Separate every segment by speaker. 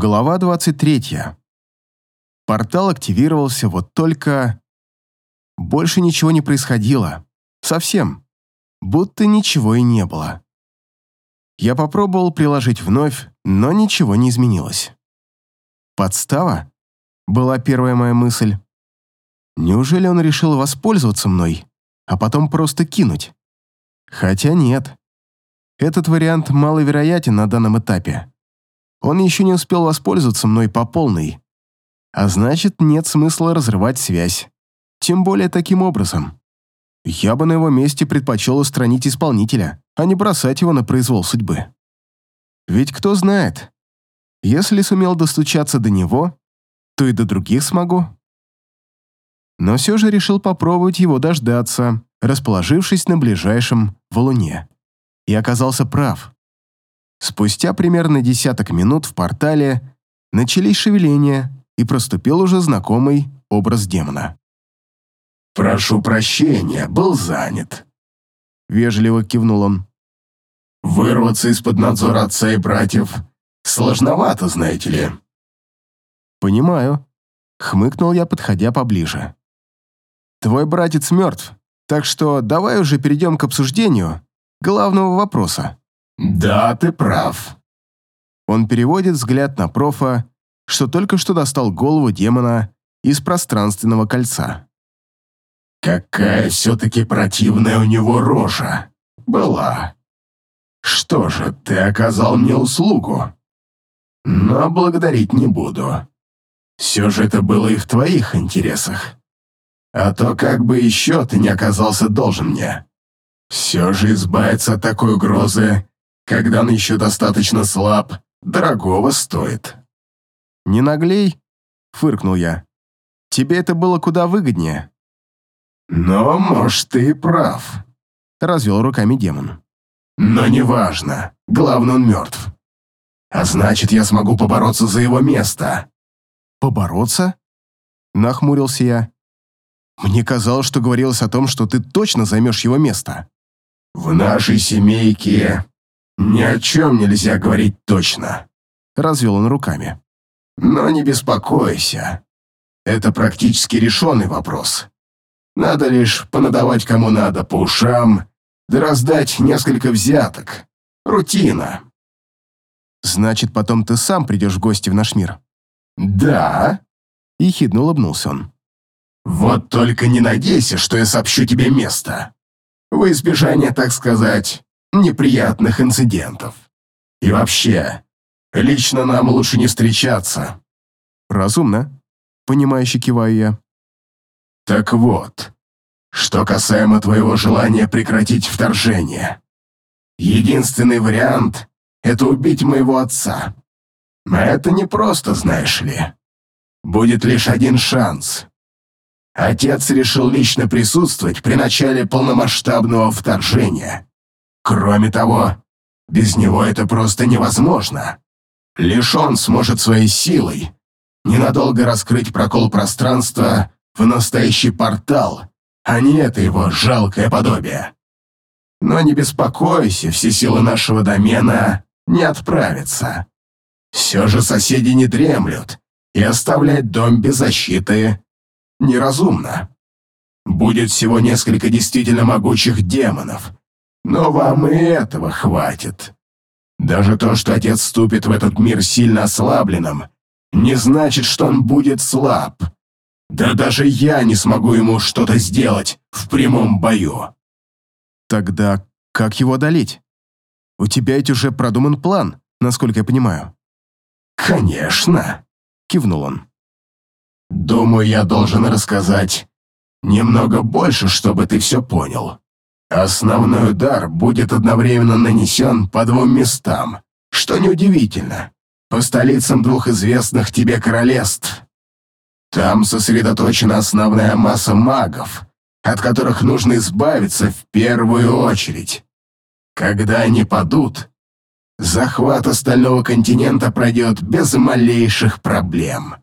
Speaker 1: Глава 23. Портал активировался, вот только... Больше ничего не происходило. Совсем. Будто ничего и не было. Я попробовал приложить вновь, но ничего не изменилось. Подстава? Была первая моя мысль. Неужели он решил воспользоваться мной, а потом просто кинуть? Хотя нет. Этот вариант маловероятен на данном этапе. Он еще не успел воспользоваться мной по полной. А значит, нет смысла разрывать связь. Тем более таким образом. Я бы на его месте предпочел устранить исполнителя, а не бросать его на произвол судьбы. Ведь кто знает, если сумел достучаться до него, то и до других смогу. Но все же решил попробовать его дождаться, расположившись на ближайшем валуне. И оказался прав. Спустя примерно десяток минут в портале начались шевеления, и проступил уже знакомый образ демона.
Speaker 2: «Прошу прощения, был занят», —
Speaker 1: вежливо кивнул он.
Speaker 2: «Вырваться из-под надзора отца и братьев сложновато, знаете ли».
Speaker 1: «Понимаю», — хмыкнул я, подходя поближе. «Твой братец мертв, так что давай уже перейдем к обсуждению главного вопроса».
Speaker 2: «Да, ты прав».
Speaker 1: Он переводит взгляд на профа, что только что достал голову демона из пространственного кольца.
Speaker 2: «Какая все-таки противная у него рожа была. Что же, ты оказал мне услугу. Но благодарить не буду. Все же это было и в твоих интересах. А то как бы еще ты не оказался должен мне. Все же избавиться от такой угрозы когда он еще достаточно слаб, дорогого стоит».
Speaker 1: «Не наглей», — фыркнул я. «Тебе это было куда выгоднее».
Speaker 2: «Но, может, ты и прав», —
Speaker 1: развел руками демон.
Speaker 2: «Но неважно. Главное, он мертв. А значит, я смогу побороться за его место».
Speaker 1: «Побороться?» — нахмурился я. «Мне казалось, что говорилось о том, что ты точно займешь его место».
Speaker 2: «В нашей семейке «Ни о чем нельзя говорить точно», —
Speaker 1: развел он руками.
Speaker 2: «Но не беспокойся. Это практически решенный вопрос. Надо лишь понадавать кому надо по ушам, да раздать несколько взяток. Рутина».
Speaker 1: «Значит, потом ты сам придешь в гости в наш мир?»
Speaker 2: «Да», —
Speaker 1: ехидно улыбнулся он.
Speaker 2: «Вот только не надейся, что я сообщу тебе место. В избежание, так сказать, неприятных инцидентов. И вообще, лично нам лучше не встречаться».
Speaker 1: «Разумно», — понимающе киваю я.
Speaker 2: «Так вот, что касаемо твоего желания прекратить вторжение. Единственный вариант — это убить моего отца. А это не просто, знаешь ли. Будет лишь один шанс. Отец решил лично присутствовать при начале полномасштабного вторжения. Кроме того, без него это просто невозможно. Лишь он сможет своей силой ненадолго раскрыть прокол пространства в настоящий портал, а не это его жалкое подобие. Но не беспокойся, все силы нашего домена не отправятся. Все же соседи не дремлют, и оставлять дом без защиты неразумно. Будет всего несколько действительно могучих демонов, но вам и этого хватит. Даже то, что отец ступит в этот мир сильно ослабленным, не значит, что он будет слаб. Да даже я не смогу ему что-то сделать в прямом бою.
Speaker 1: Тогда как его одолеть? У тебя ведь уже продуман план, насколько я понимаю.
Speaker 2: Конечно,
Speaker 1: кивнул он.
Speaker 2: Думаю, я должен рассказать немного больше, чтобы ты все понял. Основной удар будет одновременно нанесен по двум местам, что неудивительно, по столицам двух известных тебе королевств. Там сосредоточена основная масса магов, от которых нужно избавиться в первую очередь. Когда они падут, захват остального континента пройдет без малейших проблем.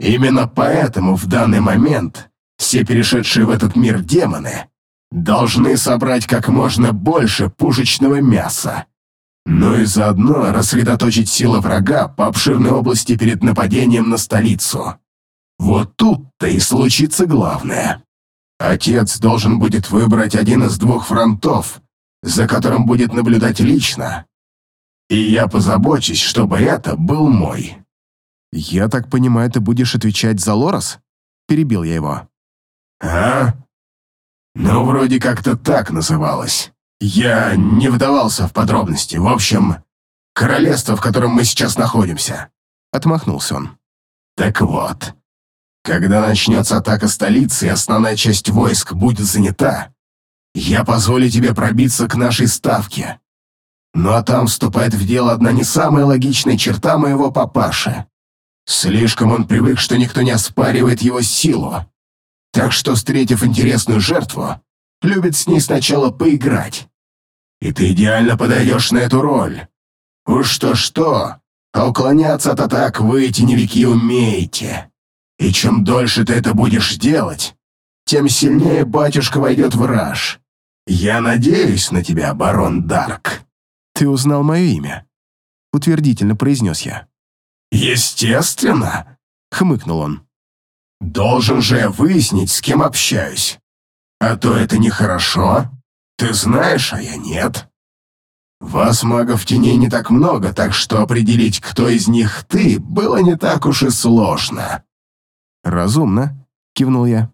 Speaker 2: Именно поэтому в данный момент все перешедшие в этот мир демоны должны собрать как можно больше пушечного мяса но и заодно рассредоточить силы врага по обширной области перед нападением на столицу. Вот тут-то и случится главное. Отец должен будет выбрать один из двух фронтов, за которым будет наблюдать лично. И я позабочусь, чтобы это был мой.
Speaker 1: «Я так понимаю, ты будешь отвечать за Лорос?» Перебил я его.
Speaker 2: «А? Ну, вроде как-то так называлось. Я не вдавался в подробности. В общем, королевство, в котором мы сейчас находимся».
Speaker 1: Отмахнулся он.
Speaker 2: «Так вот, когда начнется атака столицы и основная часть войск будет занята, я позволю тебе пробиться к нашей ставке. Ну а там вступает в дело одна не самая логичная черта моего папаши. Слишком он привык, что никто не оспаривает его силу. Так что, встретив интересную жертву, любит с ней сначала поиграть. И ты идеально подойдешь на эту роль. Уж что-что, а уклоняться от атак вы, теневики, умеете. И чем дольше ты это будешь делать, тем сильнее батюшка войдет в раж. Я надеюсь на тебя, барон Дарк».
Speaker 1: «Ты узнал мое имя?» — утвердительно произнес я.
Speaker 2: «Естественно», — хмыкнул он. «Должен же я выяснить, с кем общаюсь. А то это нехорошо. Ты знаешь, а я нет. Вас, магов теней, не так много, так что определить, кто из них ты, было не так уж и сложно.
Speaker 1: «Разумно», — кивнул я.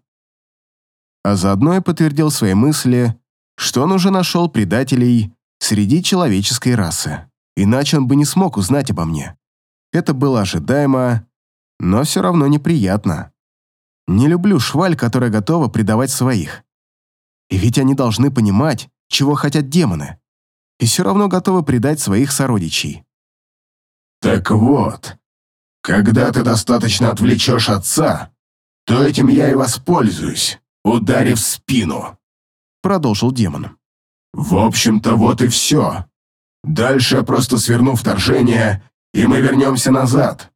Speaker 1: А заодно я подтвердил свои мысли, что он уже нашел предателей среди человеческой расы. Иначе он бы не смог узнать обо мне. Это было ожидаемо, но все равно неприятно. Не люблю шваль, которая готова предавать своих. И ведь они должны понимать, чего хотят демоны. И все равно готовы предать своих сородичей.
Speaker 2: «Так вот, когда ты достаточно отвлечешь отца, то этим я и воспользуюсь, ударив спину», — продолжил демон. «В общем-то, вот и все. Дальше я просто сверну вторжение, и мы вернемся назад.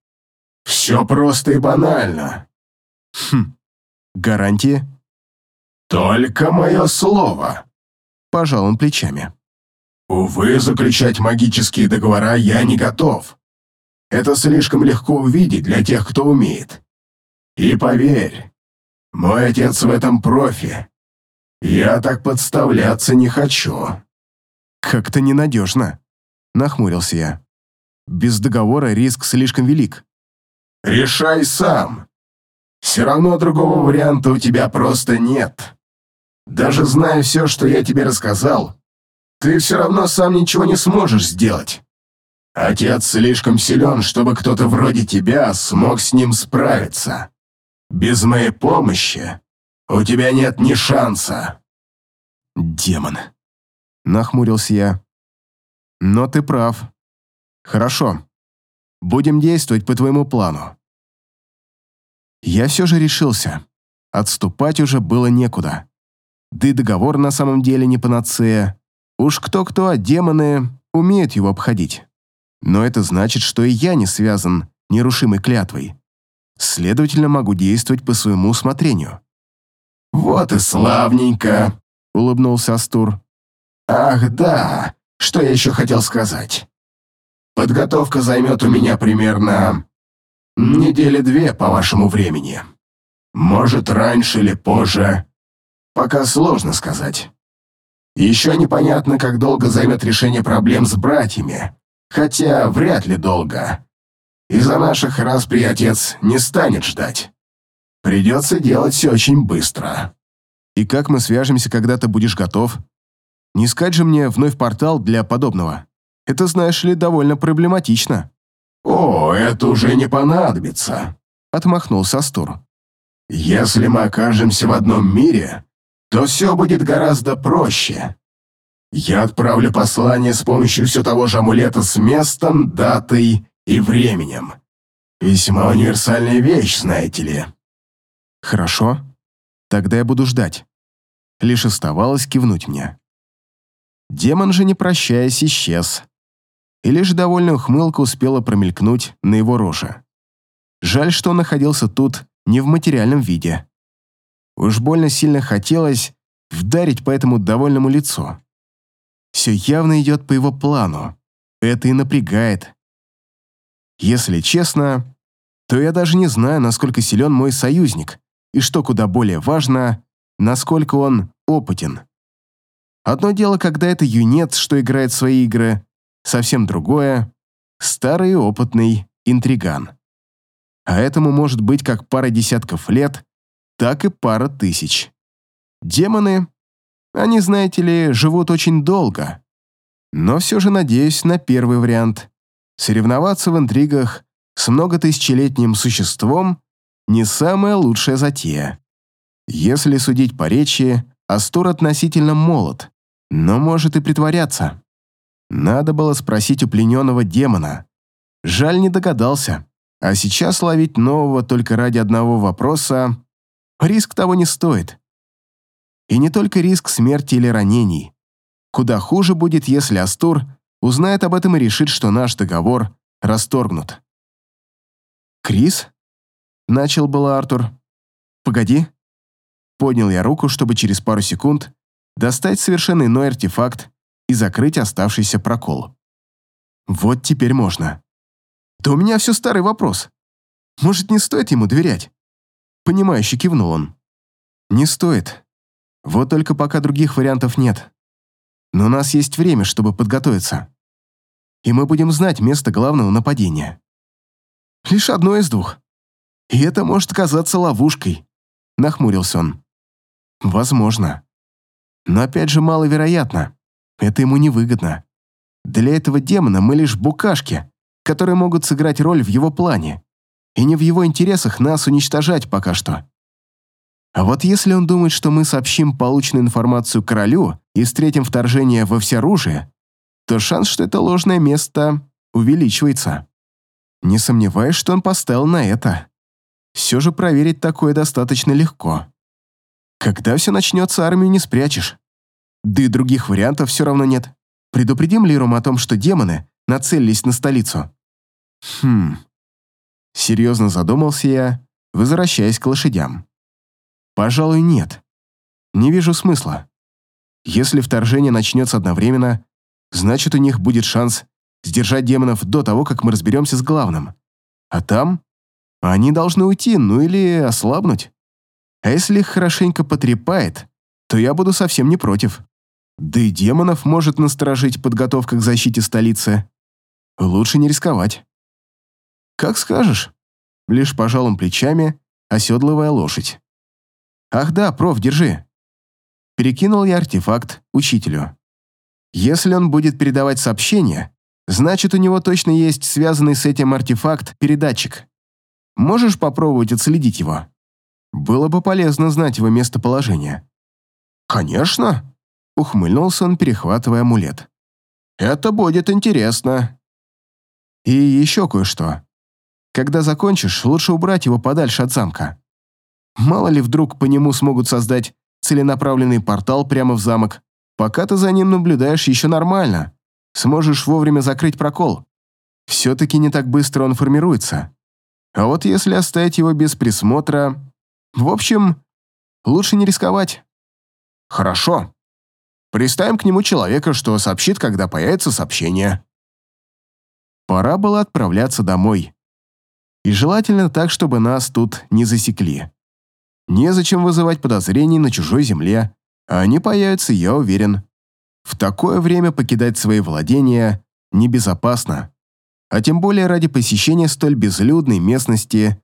Speaker 2: Все просто и банально».
Speaker 1: «Хм, гарантии?»
Speaker 2: «Только мое слово», —
Speaker 1: пожал он плечами.
Speaker 2: «Увы, заключать магические договора я не готов. Это слишком легко увидеть для тех, кто умеет. И поверь, мой отец в этом профи. Я так подставляться не хочу».
Speaker 1: «Как-то ненадежно», — нахмурился я. «Без договора риск слишком велик».
Speaker 2: «Решай сам. Все равно другого варианта у тебя просто нет. Даже зная все, что я тебе рассказал, ты все равно сам ничего не сможешь сделать. Отец слишком силен, чтобы кто-то вроде тебя смог с ним справиться. Без моей помощи у тебя нет ни шанса».
Speaker 1: «Демон», — нахмурился я. «Но ты прав. Хорошо. Будем действовать по твоему плану». Я все же решился. Отступать уже было некуда. Да и договор на самом деле не панацея. Уж кто-кто, а демоны умеют его обходить. Но это значит, что и я не связан нерушимой клятвой. Следовательно, могу действовать по своему усмотрению.
Speaker 2: «Вот и славненько», — улыбнулся Астур. «Ах, да, что я еще хотел сказать. Подготовка займет у меня примерно недели две по вашему времени. Может, раньше или позже. Пока сложно сказать. Еще непонятно, как долго займет решение проблем с братьями, Хотя вряд ли долго. Из-за наших распри отец не станет ждать. Придется делать все очень быстро.
Speaker 1: И как мы свяжемся, когда ты будешь готов? Не искать же мне вновь портал для подобного. Это, знаешь ли, довольно проблематично.
Speaker 2: О, это уже не понадобится.
Speaker 1: Отмахнулся Астур.
Speaker 2: Если мы окажемся в одном мире, то все будет гораздо проще. Я отправлю послание с помощью все того же амулета с местом, датой и временем. Весьма универсальная вещь, знаете ли.
Speaker 1: Хорошо. Тогда я буду ждать. Лишь оставалось кивнуть мне. Демон же, не прощаясь, исчез. И лишь довольная ухмылка успела промелькнуть на его роже. Жаль, что он находился тут не в материальном виде. Уж больно сильно хотелось вдарить по этому довольному лицу. Все явно идет по его плану. это и напрягает. Если честно, то я даже не знаю, насколько силен мой союзник, и что куда более важно, насколько он опытен. Одно дело, когда это юнец, что играет свои игры, совсем другое — старый опытный интриган. А этому может быть как пара десятков лет, так и пара тысяч. Демоны, они, знаете ли, живут очень долго. Но все же надеюсь на первый вариант. Соревноваться в интригах с многотысячелетним существом не самая лучшая затея. Если судить по речи, Астур относительно молод, но может и притворяться. Надо было спросить у плененного демона. Жаль, не догадался. А сейчас ловить нового только ради одного вопроса риск того не стоит. И не только риск смерти или ранений. Куда хуже будет, если Астур узнает об этом и решит, что наш договор расторгнут. «Крис?» — начал было Артур. «Погоди». Поднял я руку, чтобы через пару секунд достать совершенно иной артефакт и закрыть оставшийся прокол. Вот теперь можно. Да у меня все старый вопрос. Может, не стоит ему доверять? Понимающе кивнул он. Не стоит. Вот только пока других вариантов нет. Но у нас есть время, чтобы подготовиться. И мы будем знать место главного нападения. Лишь одно из двух. И это может казаться ловушкой, нахмурился он. Возможно. Но опять же маловероятно. Это ему невыгодно. Для этого демона мы лишь букашки, которые могут сыграть роль в его плане. И не в его интересах нас уничтожать пока что. А вот если он думает, что мы сообщим полученную информацию королю и встретим вторжение во всеоружие, то шанс, что это ложное место, увеличивается. Не сомневаюсь, что он поставил на это. Все же проверить такое достаточно легко. Когда все начнется, армию не спрячешь. Да и других вариантов все равно нет. Предупредим Лирум о том, что демоны нацелились на столицу. Хм. Серьезно задумался я, возвращаясь к лошадям. Пожалуй, нет. Не вижу смысла. Если вторжение начнется одновременно, значит, у них будет шанс сдержать демонов до того, как мы разберемся с главным. А там они должны уйти, ну или ослабнуть. А если их хорошенько потрепает, то я буду совсем не против. Да и демонов может насторожить подготовка к защите столицы. Лучше не рисковать. Как скажешь. Лишь пожалом плечами, оседлывая лошадь. Ах да, проф, держи. Перекинул я артефакт учителю. Если он будет передавать сообщение, значит, у него точно есть связанный с этим артефакт-передатчик. Можешь попробовать отследить его? Было бы полезно знать его местоположение. «Конечно!» — ухмыльнулся он, перехватывая амулет. «Это будет интересно!» «И еще кое-что. Когда закончишь, лучше убрать его подальше от замка. Мало ли вдруг по нему смогут создать целенаправленный портал прямо в замок. Пока ты за ним наблюдаешь еще нормально. Сможешь вовремя закрыть прокол. Все-таки не так быстро он формируется. А вот если оставить его без присмотра, в общем, лучше не рисковать. Хорошо. Приставим к нему человека, что сообщит, когда появится сообщение. Пора было отправляться домой. И желательно так, чтобы нас тут не засекли. Незачем вызывать подозрений на чужой земле, а они появятся, я уверен. В такое время покидать свои владения небезопасно. А тем более ради посещения столь безлюдной местности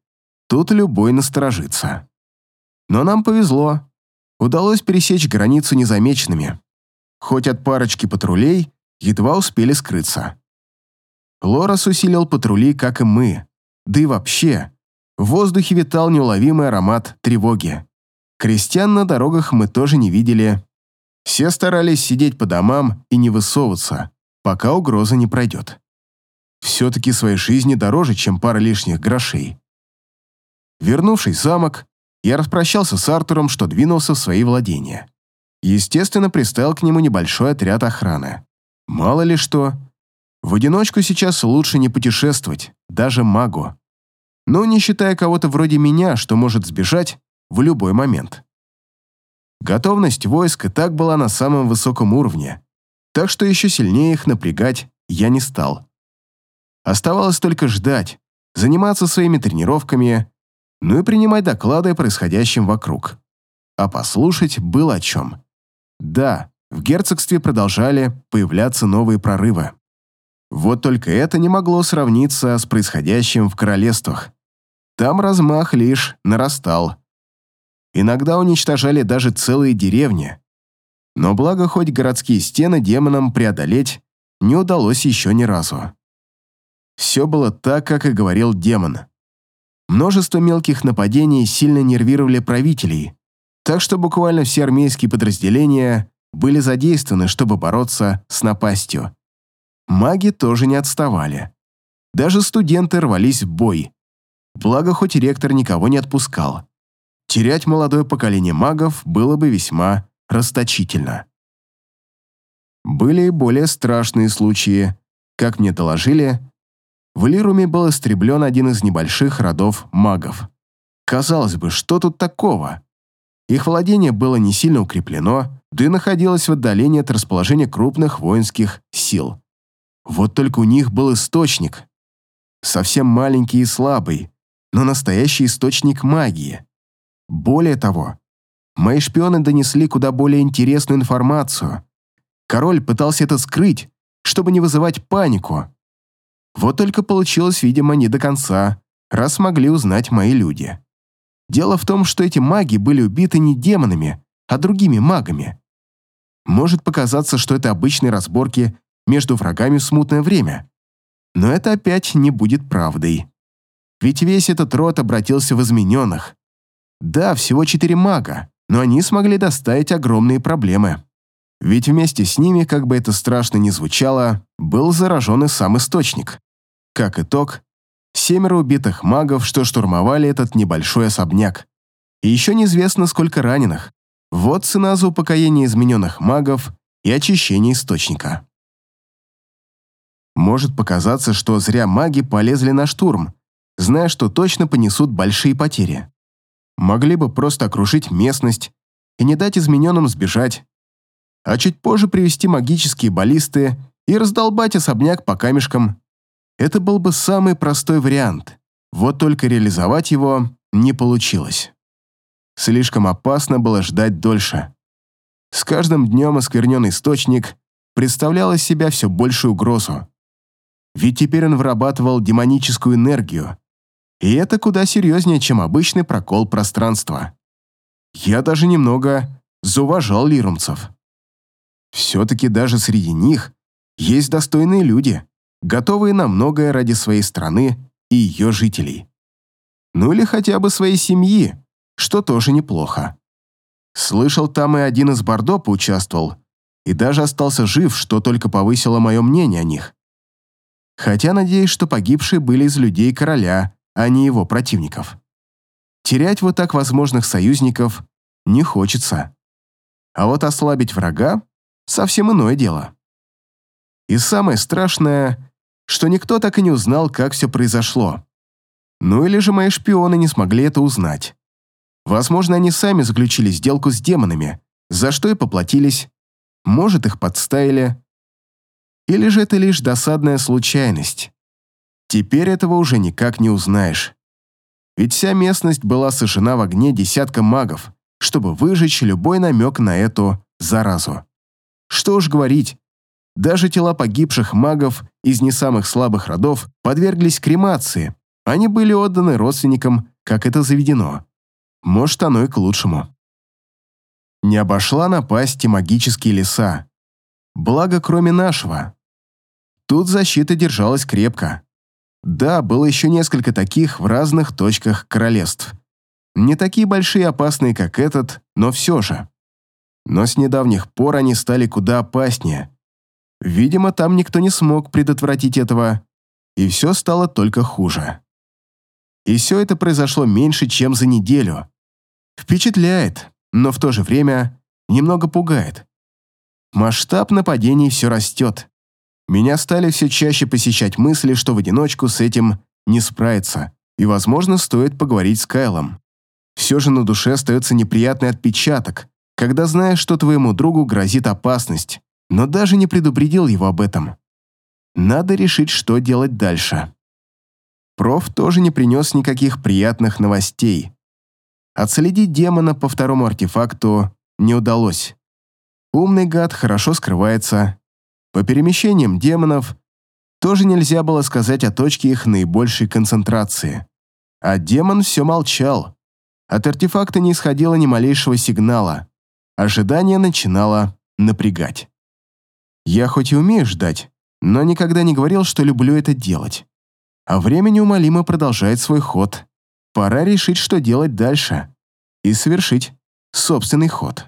Speaker 1: тут любой насторожится. Но нам повезло. Удалось пересечь границу незамеченными. Хоть от парочки патрулей едва успели скрыться. Лорас усилил патрули, как и мы. Да и вообще, в воздухе витал неуловимый аромат тревоги. Крестьян на дорогах мы тоже не видели. Все старались сидеть по домам и не высовываться, пока угроза не пройдет. Все-таки своей жизни дороже, чем пара лишних грошей. Вернувшись в замок, я распрощался с Артуром, что двинулся в свои владения. Естественно, приставил к нему небольшой отряд охраны. Мало ли что. В одиночку сейчас лучше не путешествовать, даже магу. Но не считая кого-то вроде меня, что может сбежать в любой момент. Готовность войск и так была на самом высоком уровне, так что еще сильнее их напрягать я не стал. Оставалось только ждать, заниматься своими тренировками, ну и принимать доклады о происходящем вокруг. А послушать было о чем. Да, в герцогстве продолжали появляться новые прорывы. Вот только это не могло сравниться с происходящим в королевствах. Там размах лишь нарастал. Иногда уничтожали даже целые деревни. Но благо хоть городские стены демонам преодолеть не удалось еще ни разу. Все было так, как и говорил демон. Множество мелких нападений сильно нервировали правителей, так что буквально все армейские подразделения были задействованы, чтобы бороться с напастью. Маги тоже не отставали. Даже студенты рвались в бой. Благо, хоть ректор никого не отпускал. Терять молодое поколение магов было бы весьма расточительно. Были и более страшные случаи. Как мне доложили, в Лируме был истреблен один из небольших родов магов. Казалось бы, что тут такого? Их владение было не сильно укреплено, да и находилось в отдалении от расположения крупных воинских сил. Вот только у них был источник. Совсем маленький и слабый, но настоящий источник магии. Более того, мои шпионы донесли куда более интересную информацию. Король пытался это скрыть, чтобы не вызывать панику. Вот только получилось, видимо, не до конца, раз смогли узнать мои люди. Дело в том, что эти маги были убиты не демонами, а другими магами. Может показаться, что это обычные разборки между врагами в смутное время. Но это опять не будет правдой. Ведь весь этот род обратился в измененных. Да, всего четыре мага, но они смогли доставить огромные проблемы. Ведь вместе с ними, как бы это страшно ни звучало, был заражен и сам источник. Как итог, Семеро убитых магов, что штурмовали этот небольшой особняк. И еще неизвестно, сколько раненых. Вот цена за упокоение измененных магов и очищение источника. Может показаться, что зря маги полезли на штурм, зная, что точно понесут большие потери. Могли бы просто окружить местность и не дать измененным сбежать, а чуть позже привести магические баллисты и раздолбать особняк по камешкам это был бы самый простой вариант, вот только реализовать его не получилось. Слишком опасно было ждать дольше. С каждым днем оскверненный источник представлял из себя все большую угрозу. Ведь теперь он вырабатывал демоническую энергию, и это куда серьезнее, чем обычный прокол пространства. Я даже немного зауважал лирумцев. Все-таки даже среди них есть достойные люди готовые на многое ради своей страны и ее жителей. Ну или хотя бы своей семьи, что тоже неплохо. Слышал, там и один из Бордо поучаствовал, и даже остался жив, что только повысило мое мнение о них. Хотя надеюсь, что погибшие были из людей короля, а не его противников. Терять вот так возможных союзников не хочется. А вот ослабить врага — совсем иное дело. И самое страшное, что никто так и не узнал, как все произошло. Ну или же мои шпионы не смогли это узнать. Возможно, они сами заключили сделку с демонами, за что и поплатились. Может, их подставили. Или же это лишь досадная случайность. Теперь этого уже никак не узнаешь. Ведь вся местность была сожжена в огне десятка магов, чтобы выжечь любой намек на эту заразу. Что уж говорить, даже тела погибших магов из не самых слабых родов подверглись кремации. Они были отданы родственникам, как это заведено. Может, оно и к лучшему. Не обошла напасть и магические леса. Благо, кроме нашего. Тут защита держалась крепко. Да, было еще несколько таких в разных точках королевств. Не такие большие и опасные, как этот, но все же. Но с недавних пор они стали куда опаснее, Видимо, там никто не смог предотвратить этого, и все стало только хуже. И все это произошло меньше, чем за неделю. Впечатляет, но в то же время немного пугает. Масштаб нападений все растет. Меня стали все чаще посещать мысли, что в одиночку с этим не справиться, и, возможно, стоит поговорить с Кайлом. Все же на душе остается неприятный отпечаток, когда знаешь, что твоему другу грозит опасность, но даже не предупредил его об этом. Надо решить, что делать дальше. Проф тоже не принес никаких приятных новостей. Отследить демона по второму артефакту не удалось. Умный гад хорошо скрывается. По перемещениям демонов тоже нельзя было сказать о точке их наибольшей концентрации. А демон все молчал. От артефакта не исходило ни малейшего сигнала. Ожидание начинало напрягать. Я хоть и умею ждать, но никогда не говорил, что люблю это делать. А время неумолимо продолжает свой ход. Пора решить, что делать дальше. И совершить собственный ход.